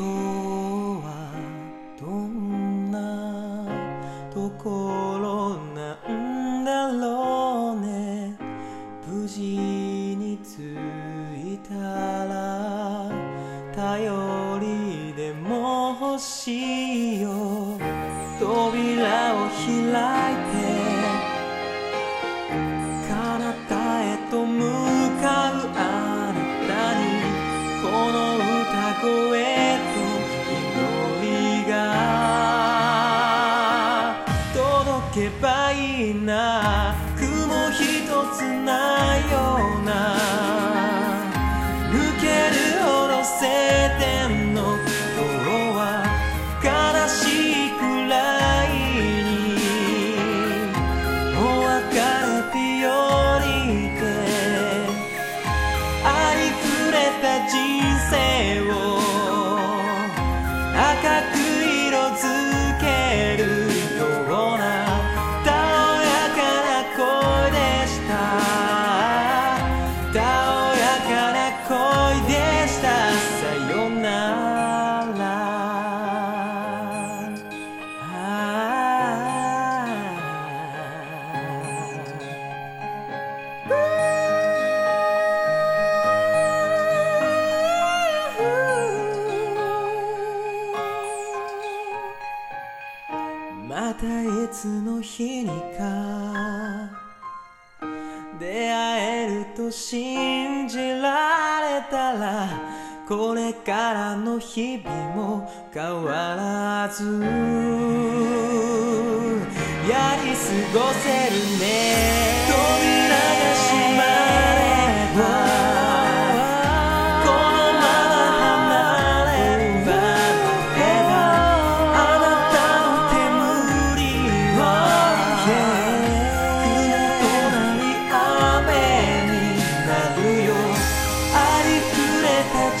こはどんなところなんだろうね。無事に着いたら頼りでも欲しいよ。扉を開いてけばいいな。雲一つないようなまたいつの日にか出会えると信じられたらこれからの日々も変わらずやり過ごせるね。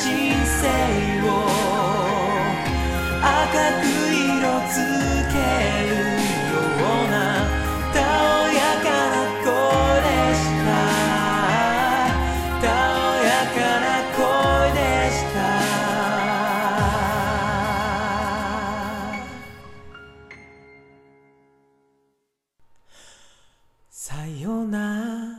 人生を赤く色づけるようなたおやかな声でした。たおやかな声でした。さよなら。